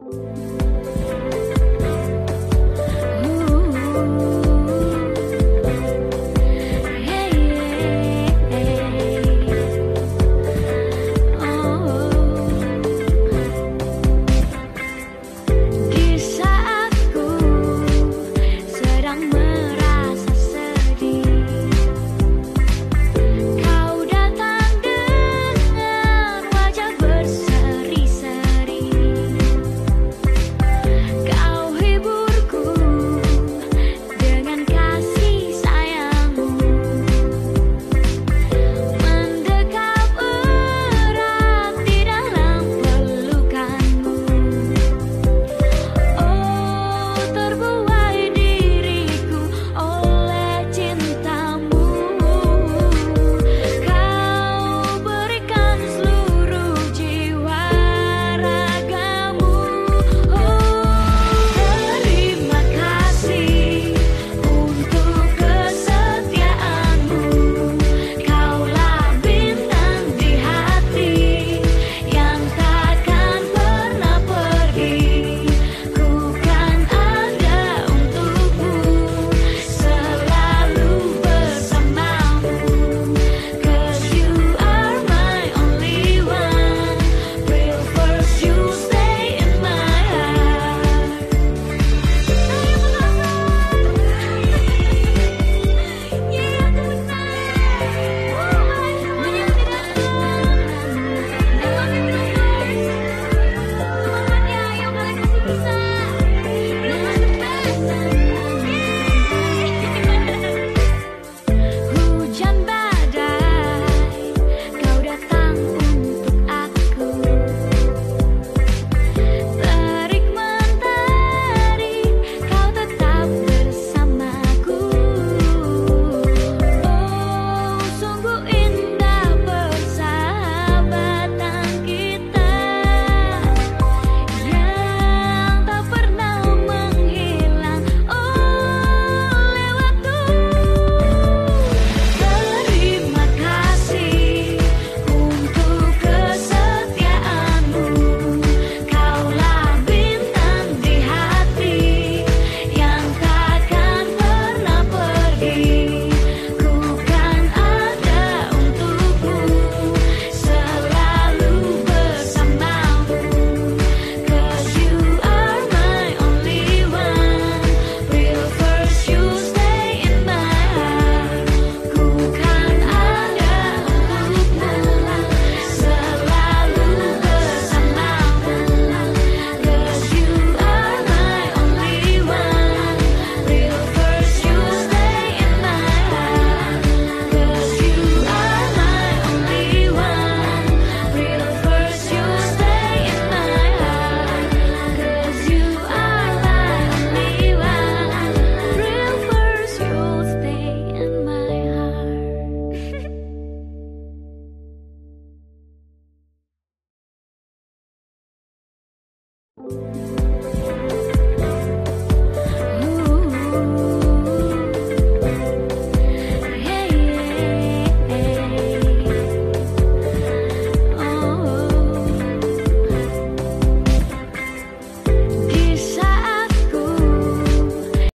you Bye.